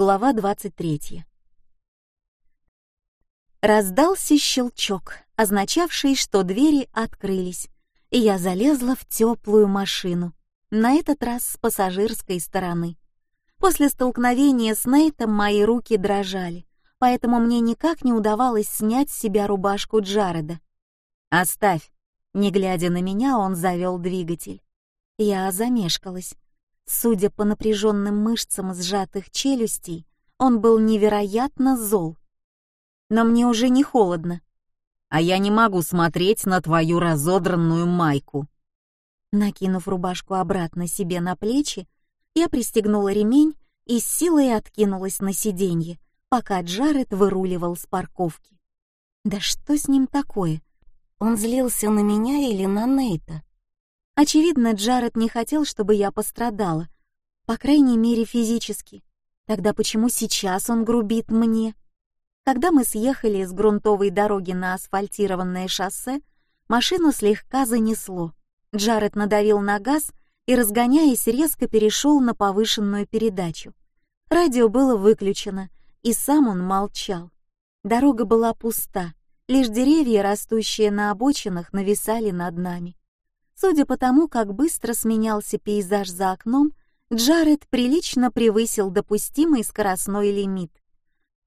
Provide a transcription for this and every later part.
Глава 23. Раздался щелчок, означавший, что двери открылись, и я залезла в теплую машину, на этот раз с пассажирской стороны. После столкновения с Нейтом мои руки дрожали, поэтому мне никак не удавалось снять с себя рубашку Джареда. «Оставь!» Не глядя на меня, он завел двигатель. Я замешкалась. Судя по напряженным мышцам сжатых челюстей, он был невероятно зол. Но мне уже не холодно. А я не могу смотреть на твою разодранную майку. Накинув рубашку обратно себе на плечи, я пристегнула ремень и с силой откинулась на сиденье, пока Джаред выруливал с парковки. Да что с ним такое? Он злился на меня или на Нейта? Очевидно, Джаред не хотел, чтобы я пострадала, по крайней мере физически. Тогда почему сейчас он грубит мне? Когда мы съехали с грунтовой дороги на асфальтированное шоссе, машину слегка занесло. Джаред надавил на газ и, разгоняясь, резко перешел на повышенную передачу. Радио было выключено, и сам он молчал. Дорога была пуста, лишь деревья, растущие на обочинах, нависали над нами. Судя по тому, как быстро сменялся пейзаж за окном, Джаред прилично превысил допустимый скоростной лимит.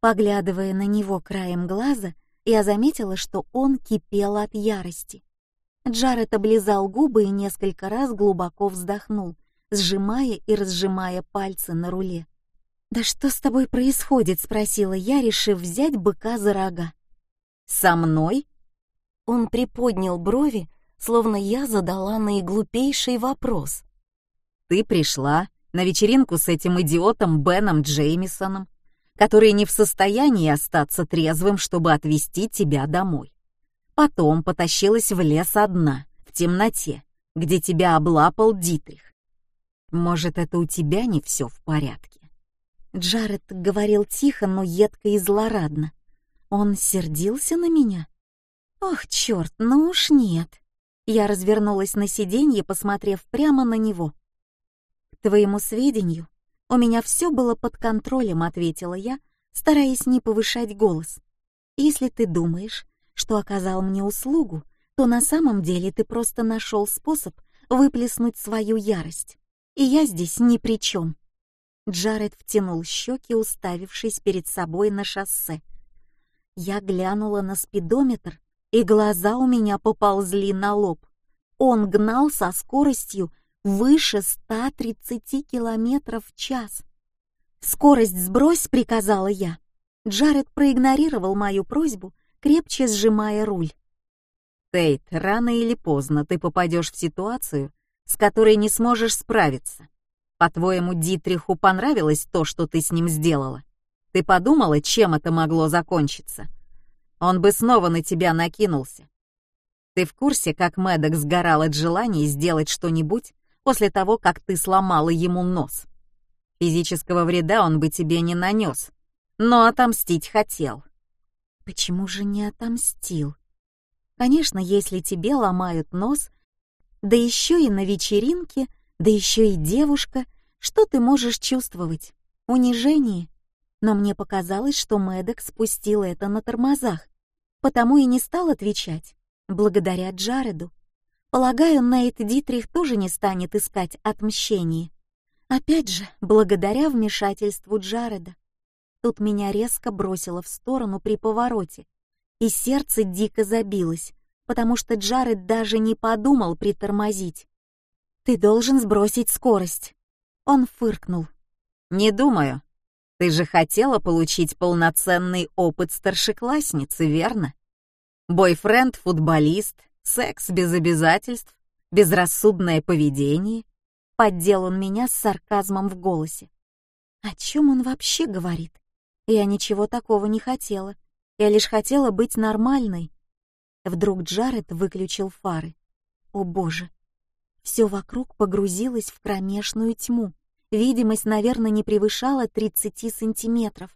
Поглядывая на него краем глаза, я заметила, что он кипел от ярости. Джаред облизал губы и несколько раз глубоко вздохнул, сжимая и разжимая пальцы на руле. «Да что с тобой происходит?» — спросила я, решив взять быка за рога. «Со мной?» Он приподнял брови, словно я задала наиглупейший вопрос. «Ты пришла на вечеринку с этим идиотом Беном Джеймисоном, который не в состоянии остаться трезвым, чтобы отвезти тебя домой. Потом потащилась в лес одна, в темноте, где тебя облапал Дитрих. Может, это у тебя не все в порядке?» Джаред говорил тихо, но едко и злорадно. Он сердился на меня? Ох, черт, ну уж нет. Я развернулась на сиденье, посмотрев прямо на него. К твоему сведению, у меня все было под контролем, ответила я, стараясь не повышать голос. Если ты думаешь, что оказал мне услугу, то на самом деле ты просто нашел способ выплеснуть свою ярость. И я здесь ни при чем. Джаред втянул щеки, уставившись перед собой на шоссе. Я глянула на спидометр, и глаза у меня поползли на лоб. Он гнал со скоростью выше 130 километров в час. «Скорость сбрось», — приказала я. Джаред проигнорировал мою просьбу, крепче сжимая руль. «Тейт, рано или поздно ты попадешь в ситуацию, с которой не сможешь справиться. По-твоему, Дитриху понравилось то, что ты с ним сделала? Ты подумала, чем это могло закончиться? Он бы снова на тебя накинулся. Ты в курсе, как Мэддок сгорал от желания сделать что-нибудь после того, как ты сломала ему нос? Физического вреда он бы тебе не нанес, но отомстить хотел. Почему же не отомстил? Конечно, если тебе ломают нос, да еще и на вечеринке — да еще и девушка, что ты можешь чувствовать? Унижение? Но мне показалось, что Мэддок спустил это на тормозах, потому и не стал отвечать, благодаря Джареду. Полагаю, Нейт Дитрих тоже не станет искать отмщение. Опять же, благодаря вмешательству Джареда. Тут меня резко бросило в сторону при повороте, и сердце дико забилось, потому что Джаред даже не подумал притормозить. Ты должен сбросить скорость. Он фыркнул. Не думаю. Ты же хотела получить полноценный опыт старшеклассницы, верно? Бойфренд, футболист, секс без обязательств, безрассудное поведение. Поддел он меня с сарказмом в голосе. О чем он вообще говорит? Я ничего такого не хотела. Я лишь хотела быть нормальной. Вдруг Джаред выключил фары. О боже, все вокруг погрузилось в кромешную тьму. Видимость, наверное, не превышала 30 сантиметров.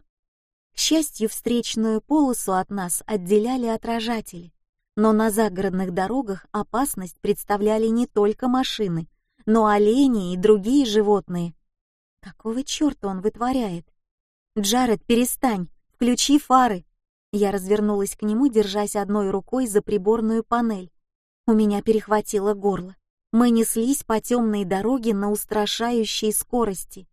К счастью, встречную полосу от нас отделяли отражатели. Но на загородных дорогах опасность представляли не только машины, но олени и другие животные. Какого черта он вытворяет? Джаред, перестань, включи фары. Я развернулась к нему, держась одной рукой за приборную панель. У меня перехватило горло. Мы неслись по темной дороге на устрашающей скорости.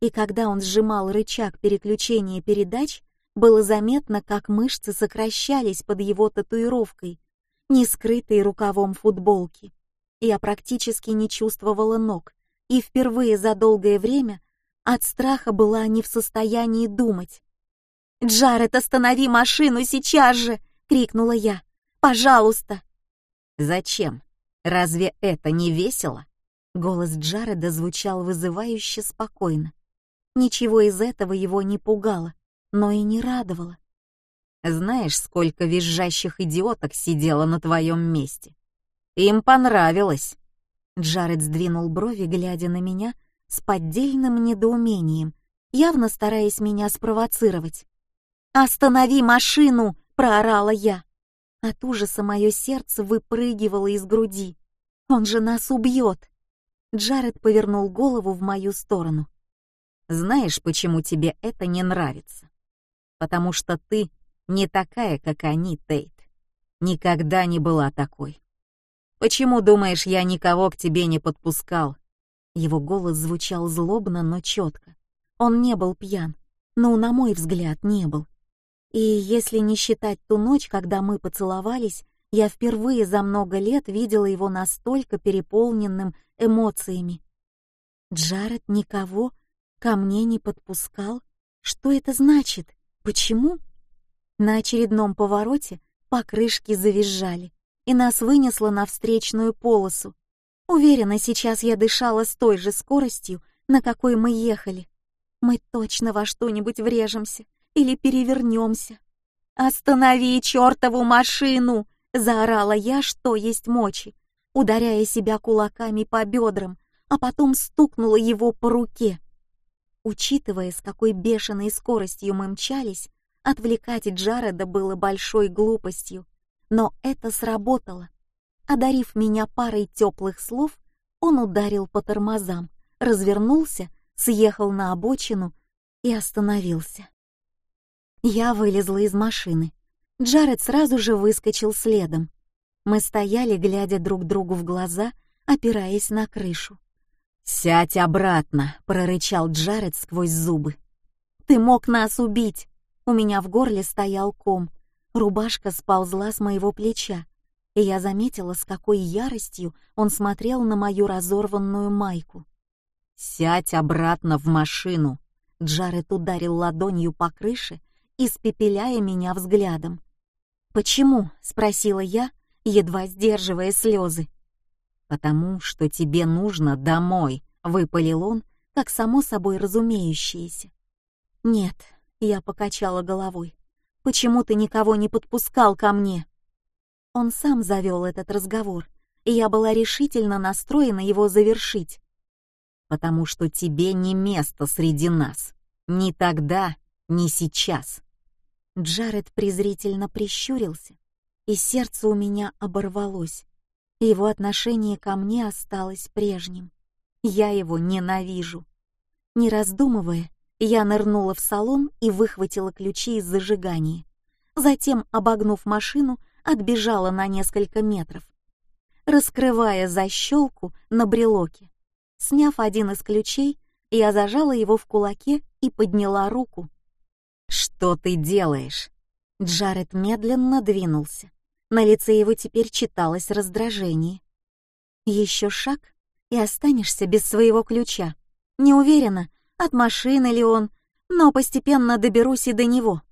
И когда он сжимал рычаг переключения передач, было заметно, как мышцы сокращались под его татуировкой, не скрытой рукавом футболки. Я практически не чувствовала ног, и впервые за долгое время от страха была не в состоянии думать. «Джаред, останови машину сейчас же!» — крикнула я. «Пожалуйста!» «Зачем? Разве это не весело?» Голос Джареда звучал вызывающе спокойно. Ничего из этого его не пугало, но и не радовало. «Знаешь, сколько визжащих идиоток сидело на твоем месте? Им понравилось!» Джаред сдвинул брови, глядя на меня с поддельным недоумением, явно стараясь меня спровоцировать. «Останови машину!» — проорала я. От ужаса мое сердце выпрыгивало из груди. «Он же нас убьет!» Джаред повернул голову в мою сторону. «Знаешь, почему тебе это не нравится? Потому что ты не такая, как они, Тейт. Никогда не была такой. Почему, думаешь, я никого к тебе не подпускал?» Его голос звучал злобно, но четко. Он не был пьян, но, на мой взгляд, не был. И если не считать ту ночь, когда мы поцеловались, я впервые за много лет видела его настолько переполненным эмоциями. Джаред никого ко мне не подпускал. Что это значит? Почему? На очередном повороте покрышки завизжали, и нас вынесло на встречную полосу. Уверена, сейчас я дышала с той же скоростью, на какой мы ехали. Мы точно во что-нибудь врежемся или перевернемся. «Останови чертову машину!» — заорала я, что есть мочи, ударяя себя кулаками по бедрам, а потом стукнула его по руке. Учитывая, с какой бешеной скоростью мы мчались, отвлекать Джареда было большой глупостью, но это сработало. Одарив меня парой теплых слов, он ударил по тормозам, развернулся, съехал на обочину и остановился. Я вылезла из машины. Джаред сразу же выскочил следом. Мы стояли, глядя друг другу в глаза, опираясь на крышу. «Сядь обратно!» — прорычал Джаред сквозь зубы. «Ты мог нас убить!» У меня в горле стоял ком. Рубашка сползла с моего плеча, и я заметила, с какой яростью он смотрел на мою разорванную майку. «Сядь обратно в машину!» Джаред ударил ладонью по крыше, испепеляя меня взглядом. «Почему?» — спросила я, едва сдерживая слезы. «Потому что тебе нужно домой», — выпалил он, как само собой разумеющееся. «Нет», — я покачала головой, — «почему ты никого не подпускал ко мне?» Он сам завел этот разговор, и я была решительно настроена его завершить. «Потому что тебе не место среди нас. Ни тогда, ни сейчас». Джаред презрительно прищурился, и сердце у меня оборвалось. Его отношение ко мне осталось прежним. Я его ненавижу. Не раздумывая, я нырнула в салон и выхватила ключи из зажигания. Затем, обогнув машину, отбежала на несколько метров, раскрывая защелку на брелоке. Сняв один из ключей, я зажала его в кулаке и подняла руку, «Что ты делаешь?» Джаред медленно двинулся. На лице его теперь читалось раздражение. «Еще шаг, и останешься без своего ключа. Не уверена, от машины ли он, но постепенно доберусь и до него».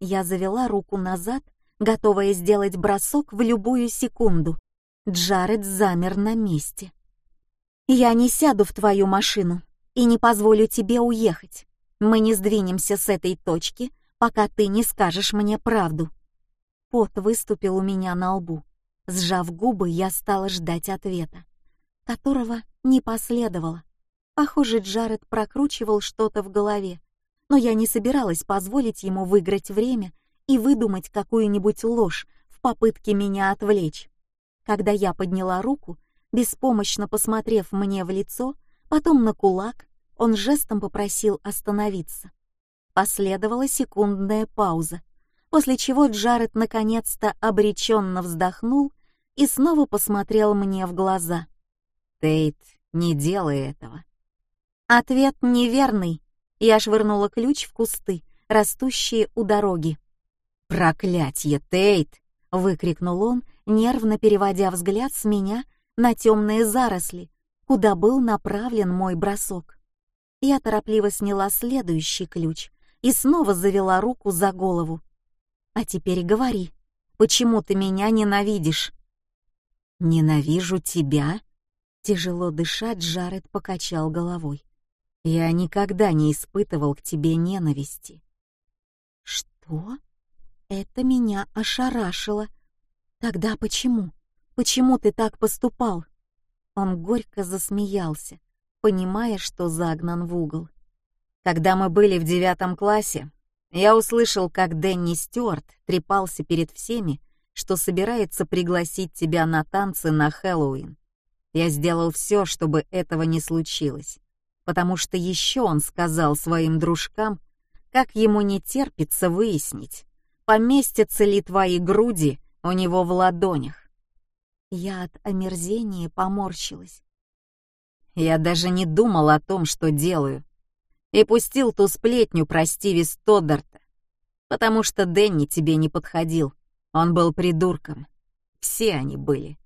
Я завела руку назад, готовая сделать бросок в любую секунду. Джаред замер на месте. «Я не сяду в твою машину и не позволю тебе уехать. Мы не сдвинемся с этой точки, пока ты не скажешь мне правду. Пот выступил у меня на лбу. Сжав губы, я стала ждать ответа, которого не последовало. Похоже, Джаред прокручивал что-то в голове, но я не собиралась позволить ему выиграть время и выдумать какую-нибудь ложь в попытке меня отвлечь. Когда я подняла руку, беспомощно посмотрев мне в лицо, потом на кулак, он жестом попросил остановиться. Последовала секундная пауза, после чего Джаред наконец-то обреченно вздохнул и снова посмотрел мне в глаза. «Тейт, не делай этого». Ответ неверный. Я швырнула ключ в кусты, растущие у дороги. «Проклятье, Тейт!» — выкрикнул он, нервно переводя взгляд с меня на темные заросли, куда был направлен мой бросок. Я торопливо сняла следующий ключ и снова завела руку за голову. «А теперь говори, почему ты меня ненавидишь?» «Ненавижу тебя?» Тяжело дышать, Джаред покачал головой. «Я никогда не испытывал к тебе ненависти». «Что?» Это меня ошарашило. «Тогда почему? Почему ты так поступал?» Он горько засмеялся, понимая, что загнан в угол. Когда мы были в девятом классе, я услышал, как Дэнни Стюарт трепался перед всеми, что собирается пригласить тебя на танцы на Хэллоуин. Я сделал все, чтобы этого не случилось, потому что еще он сказал своим дружкам, как ему не терпится выяснить, поместятся ли твои груди у него в ладонях. Я от омерзения поморщилась. Я даже не думал о том, что делаю, и пустил ту сплетню про Стиви Стоддарта, потому что Дэнни тебе не подходил, он был придурком. Все они были.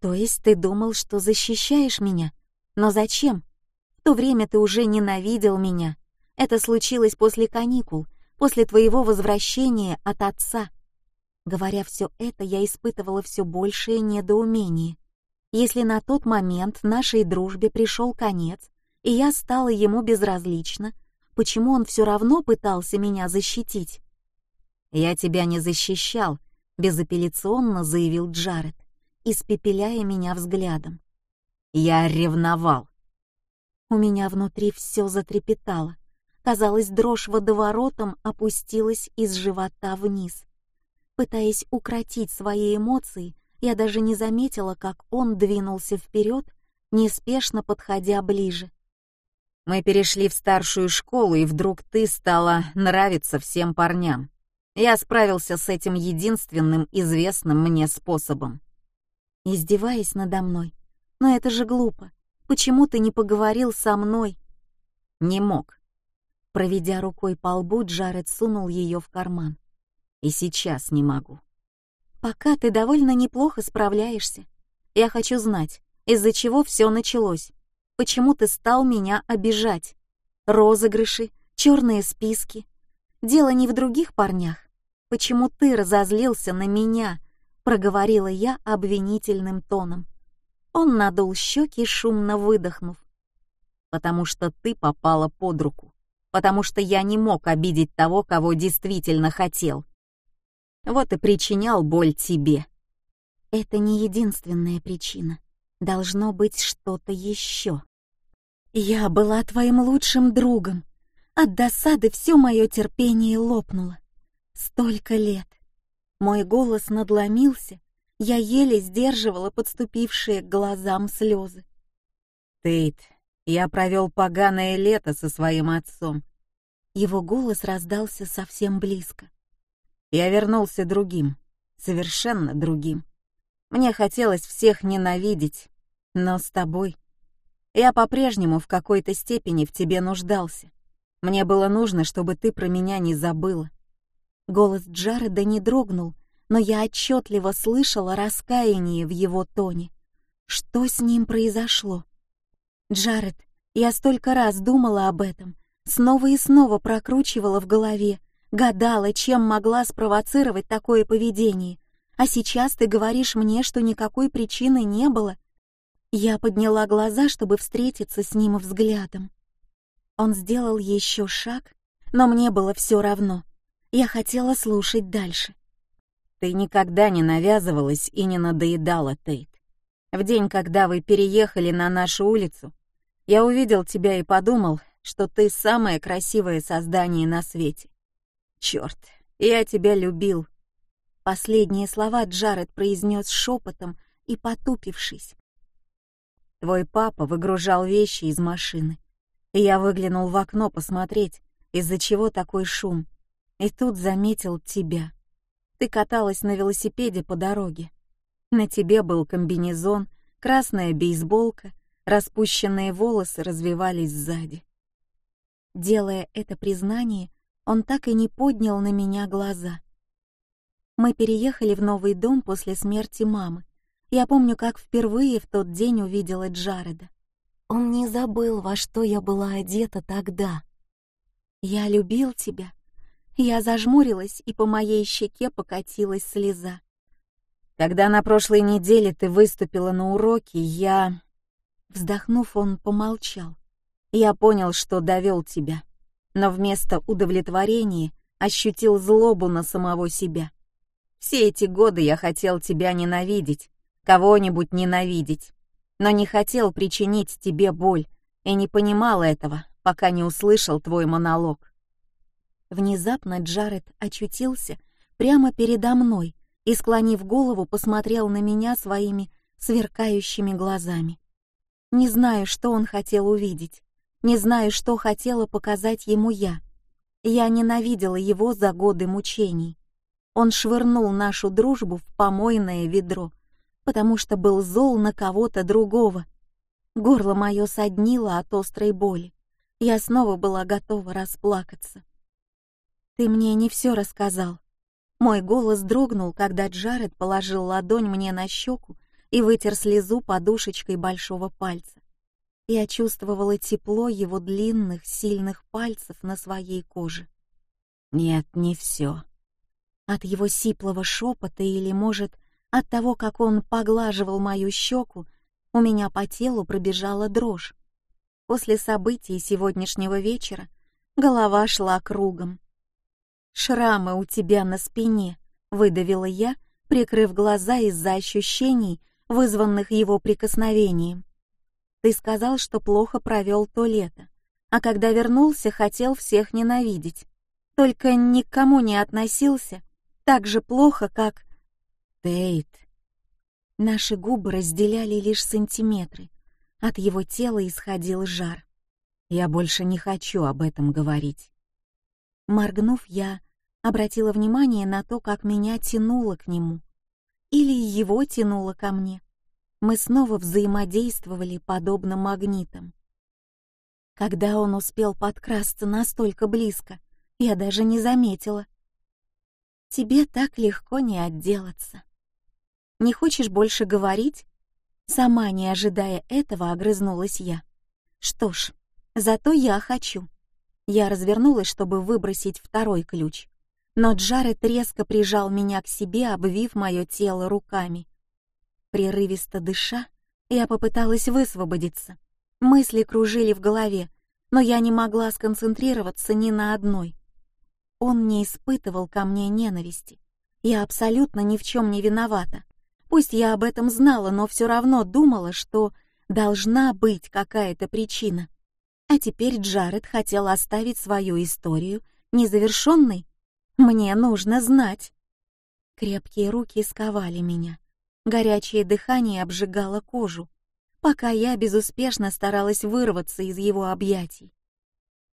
То есть ты думал, что защищаешь меня? Но зачем? В то время ты уже ненавидел меня. Это случилось после каникул, после твоего возвращения от отца. Говоря все это, я испытывала все большее недоумение. Если на тот момент нашей дружбе пришел конец, и я стала ему безразлична, почему он все равно пытался меня защитить? «Я тебя не защищал», — безапелляционно заявил Джаред, испепеляя меня взглядом. «Я ревновал». У меня внутри все затрепетало. Казалось, дрожь водоворотом опустилась из живота вниз. Пытаясь укротить свои эмоции, я даже не заметила, как он двинулся вперед, неспешно подходя ближе. Мы перешли в старшую школу, и вдруг ты стала нравиться всем парням. Я справился с этим единственным известным мне способом. Издеваясь надо мной. Но это же глупо. Почему ты не поговорил со мной? Не мог. Проведя рукой по лбу, Джаред сунул ее в карман. И сейчас не могу. Пока ты довольно неплохо справляешься. Я хочу знать, из-за чего все началось. Почему ты стал меня обижать? Розыгрыши, черные списки. Дело не в других парнях. Почему ты разозлился на меня? Проговорила я обвинительным тоном. Он надул щеки, шумно выдохнув. Потому что ты попала под руку. Потому что я не мог обидеть того, кого действительно хотел. Вот и причинял боль тебе. Это не единственная причина. Должно быть что-то еще. Я была твоим лучшим другом. От досады все мое терпение лопнуло. Столько лет. Мой голос надломился, я еле сдерживала подступившие к глазам слезы. Тейт, я провел поганое лето со своим отцом. Его голос раздался совсем близко. Я вернулся другим, совершенно другим. Мне хотелось всех ненавидеть, но с тобой. Я по-прежнему в какой-то степени в тебе нуждался. Мне было нужно, чтобы ты про меня не забыла. Голос Джареда не дрогнул, но я отчетливо слышала раскаяние в его тоне. Что с ним произошло? Джаред, я столько раз думала об этом, снова и снова прокручивала в голове, гадала, чем могла спровоцировать такое поведение. А сейчас ты говоришь мне, что никакой причины не было. Я подняла глаза, чтобы встретиться с ним взглядом. Он сделал еще шаг, но мне было все равно. Я хотела слушать дальше. Ты никогда не навязывалась и не надоедала, Тейт. В день, когда вы переехали на нашу улицу, я увидел тебя и подумал, что ты самое красивое создание на свете. Черт, я тебя любил. Последние слова Джаред произнес шепотом и потупившись. Твой папа выгружал вещи из машины. Я выглянул в окно посмотреть, из-за чего такой шум. И тут заметил тебя. Ты каталась на велосипеде по дороге. На тебе был комбинезон, красная бейсболка, распущенные волосы развивались сзади. Делая это признание, он так и не поднял на меня глаза. Мы переехали в новый дом после смерти мамы. Я помню, как впервые в тот день увидела Джареда. Он не забыл, во что я была одета тогда. «Я любил тебя». Я зажмурилась, и по моей щеке покатилась слеза. Когда на прошлой неделе ты выступила на уроке, я... Вздохнув, он помолчал. Я понял, что довел тебя, но вместо удовлетворения ощутил злобу на самого себя. Все эти годы я хотел тебя ненавидеть, кого-нибудь ненавидеть, но не хотел причинить тебе боль и не понимал этого, пока не услышал твой монолог. Внезапно Джаред очутился прямо передо мной и, склонив голову, посмотрел на меня своими сверкающими глазами. Не знаю, что он хотел увидеть, не знаю, что хотела показать ему я. Я ненавидела его за годы мучений. Он швырнул нашу дружбу в помойное ведро, потому что был зол на кого-то другого. Горло мое соднило от острой боли. Я снова была готова расплакаться. «Ты мне не все рассказал». Мой голос дрогнул, когда Джаред положил ладонь мне на щеку и вытер слезу подушечкой большого пальца. Я чувствовала тепло его длинных, сильных пальцев на своей коже. «Нет, не все». От его сиплого шепота или, может, от того, как он поглаживал мою щеку, у меня по телу пробежала дрожь. После событий сегодняшнего вечера голова шла кругом. «Шрамы у тебя на спине», — выдавила я, прикрыв глаза из-за ощущений, вызванных его прикосновением. «Ты сказал, что плохо провел то лето, а когда вернулся, хотел всех ненавидеть. Только никому не относился так же плохо, как...» «Тейт». Наши губы разделяли лишь сантиметры, от его тела исходил жар. Я больше не хочу об этом говорить. Моргнув, я обратила внимание на то, как меня тянуло к нему. Или его тянуло ко мне. Мы снова взаимодействовали подобно магнитам. Когда он успел подкрасться настолько близко, я даже не заметила. Тебе так легко не отделаться. Не хочешь больше говорить? Сама не ожидая этого, огрызнулась я. Что ж, зато я хочу. Я развернулась, чтобы выбросить второй ключ, но Джаред резко прижал меня к себе, обвив мое тело руками. Прерывисто дыша, я попыталась высвободиться. Мысли кружили в голове, но я не могла сконцентрироваться ни на одной. Он не испытывал ко мне ненависти. Я абсолютно ни в чем не виновата. Пусть я об этом знала, но все равно думала, что должна быть какая-то причина. А теперь Джаред хотел оставить свою историю незавершенной. Мне нужно знать. Крепкие руки сковали меня. Горячее дыхание обжигало кожу, пока я безуспешно старалась вырваться из его объятий.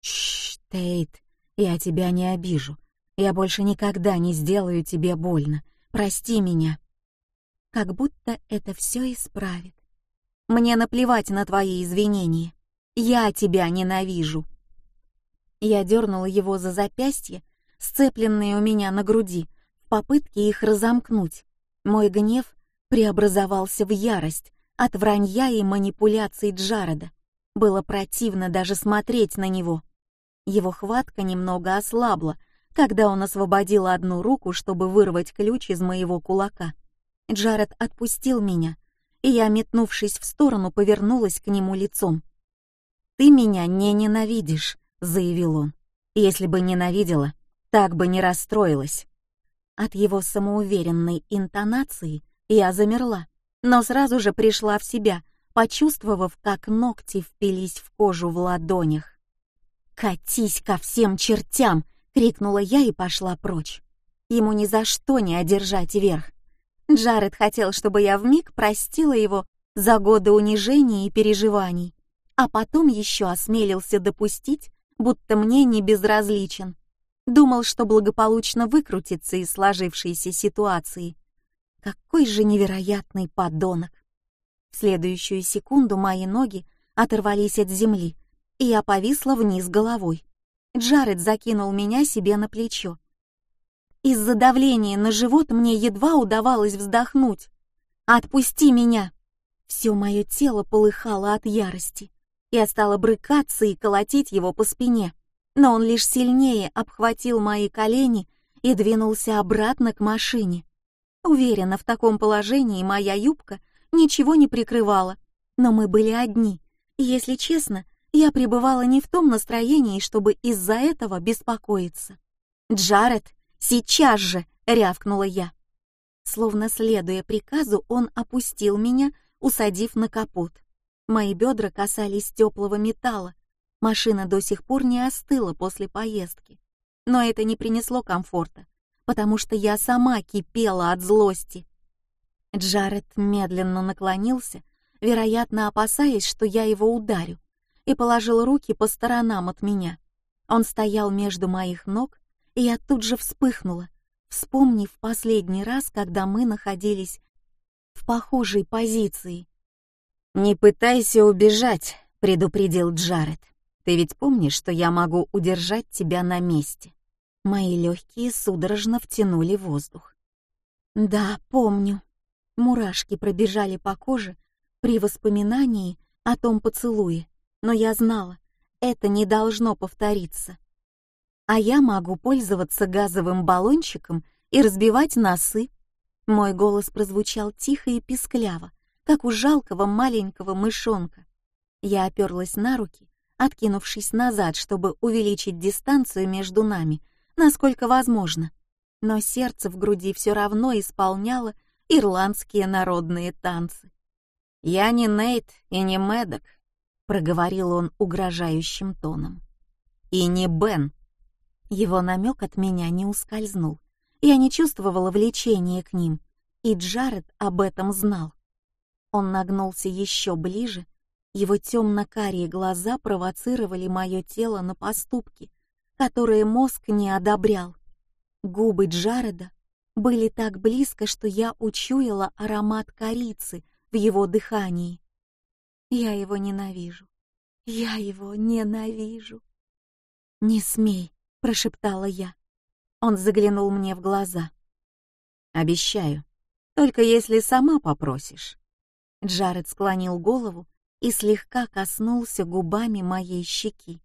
«Шш, Тейт, я тебя не обижу. Я больше никогда не сделаю тебе больно. Прости меня» как будто это все исправит. Мне наплевать на твои извинения. Я тебя ненавижу. Я дернула его за запястье, сцепленные у меня на груди, в попытке их разомкнуть. Мой гнев преобразовался в ярость от вранья и манипуляций Джареда. Было противно даже смотреть на него. Его хватка немного ослабла, когда он освободил одну руку, чтобы вырвать ключ из моего кулака. Джаред отпустил меня, и я, метнувшись в сторону, повернулась к нему лицом. «Ты меня не ненавидишь», — заявил он. «Если бы ненавидела, так бы не расстроилась». От его самоуверенной интонации я замерла, но сразу же пришла в себя, почувствовав, как ногти впились в кожу в ладонях. «Катись ко всем чертям!» — крикнула я и пошла прочь. Ему ни за что не одержать верх. Джаред хотел, чтобы я вмиг простила его за годы унижений и переживаний, а потом еще осмелился допустить, будто мне не безразличен. Думал, что благополучно выкрутится из сложившейся ситуации. Какой же невероятный подонок! В следующую секунду мои ноги оторвались от земли, и я повисла вниз головой. Джаред закинул меня себе на плечо. Из-за давления на живот мне едва удавалось вздохнуть. «Отпусти меня!» Все мое тело полыхало от ярости. Я стала брыкаться и колотить его по спине, но он лишь сильнее обхватил мои колени и двинулся обратно к машине. Уверена, в таком положении моя юбка ничего не прикрывала, но мы были одни, и, если честно, я пребывала не в том настроении, чтобы из-за этого беспокоиться. «Джаред, сейчас же!» — рявкнула я. Словно следуя приказу, он опустил меня, усадив на капот. Мои бедра касались теплого металла. Машина до сих пор не остыла после поездки. Но это не принесло комфорта, потому что я сама кипела от злости. Джаред медленно наклонился, вероятно, опасаясь, что я его ударю, и положил руки по сторонам от меня. Он стоял между моих ног, и я тут же вспыхнула, вспомнив последний раз, когда мы находились в похожей позиции. «Не пытайся убежать», — предупредил Джаред. «Ты ведь помнишь, что я могу удержать тебя на месте?» Мои легкие судорожно втянули воздух. «Да, помню». Мурашки пробежали по коже при воспоминании о том поцелуе, но я знала, это не должно повториться а я могу пользоваться газовым баллончиком и разбивать носы. Мой голос прозвучал тихо и пискляво, как у жалкого маленького мышонка. Я оперлась на руки, откинувшись назад, чтобы увеличить дистанцию между нами, насколько возможно. Но сердце в груди все равно исполняло ирландские народные танцы. «Я не Нейт и не Мэддок», — проговорил он угрожающим тоном. «И не Бен, его намек от меня не ускользнул. Я не чувствовала влечения к ним, и Джаред об этом знал. Он нагнулся еще ближе, его темно-карие глаза провоцировали мое тело на поступки, которые мозг не одобрял. Губы Джареда были так близко, что я учуяла аромат корицы в его дыхании. Я его ненавижу. Я его ненавижу. Не смей, прошептала я. Он заглянул мне в глаза. Обещаю, только если сама попросишь. Джаред склонил голову и слегка коснулся губами моей щеки.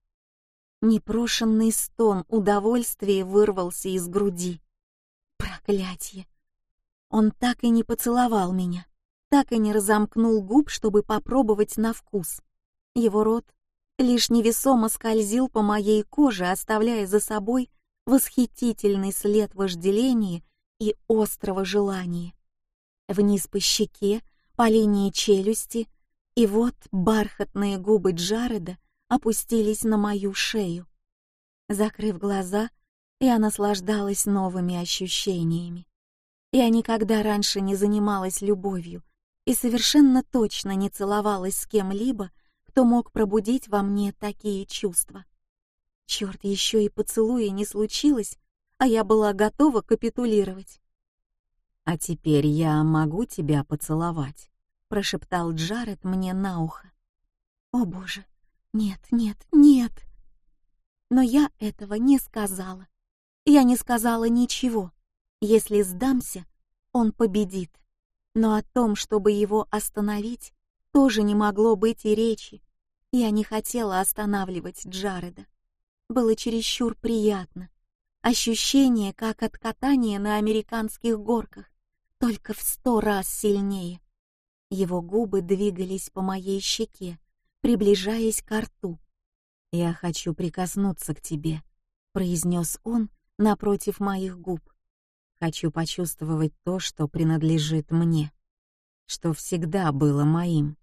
Непрошенный стон удовольствия вырвался из груди. Проклятье! Он так и не поцеловал меня, так и не разомкнул губ, чтобы попробовать на вкус. Его рот лишь невесомо скользил по моей коже, оставляя за собой восхитительный след вожделения и острого желания. Вниз по щеке, по линии челюсти, и вот бархатные губы Джареда опустились на мою шею. Закрыв глаза, я наслаждалась новыми ощущениями. Я никогда раньше не занималась любовью и совершенно точно не целовалась с кем-либо, кто мог пробудить во мне такие чувства. Черт, еще и поцелуя не случилось, а я была готова капитулировать. «А теперь я могу тебя поцеловать», — прошептал Джаред мне на ухо. «О боже, нет, нет, нет!» Но я этого не сказала. Я не сказала ничего. Если сдамся, он победит. Но о том, чтобы его остановить, тоже не могло быть и речи. Я не хотела останавливать Джареда. Было чересчур приятно. Ощущение, как от катания на американских горках, только в сто раз сильнее. Его губы двигались по моей щеке, приближаясь к рту. «Я хочу прикоснуться к тебе», — произнес он напротив моих губ. «Хочу почувствовать то, что принадлежит мне, что всегда было моим».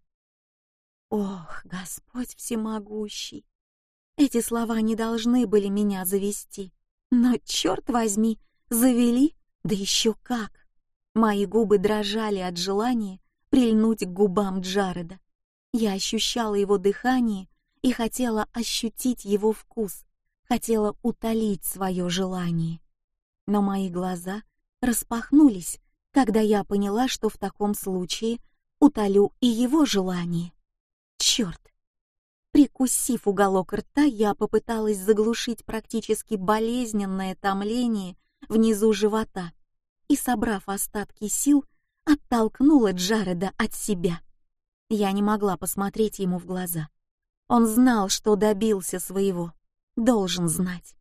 Ох, Господь всемогущий! Эти слова не должны были меня завести, но, черт возьми, завели, да еще как! Мои губы дрожали от желания прильнуть к губам Джареда. Я ощущала его дыхание и хотела ощутить его вкус, хотела утолить свое желание. Но мои глаза распахнулись, когда я поняла, что в таком случае утолю и его желание. Черт! Прикусив уголок рта, я попыталась заглушить практически болезненное томление внизу живота и, собрав остатки сил, оттолкнула Джареда от себя. Я не могла посмотреть ему в глаза. Он знал, что добился своего. Должен знать.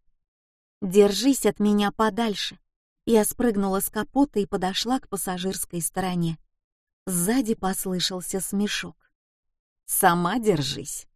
«Держись от меня подальше». Я спрыгнула с капота и подошла к пассажирской стороне. Сзади послышался смешок. «Сама держись».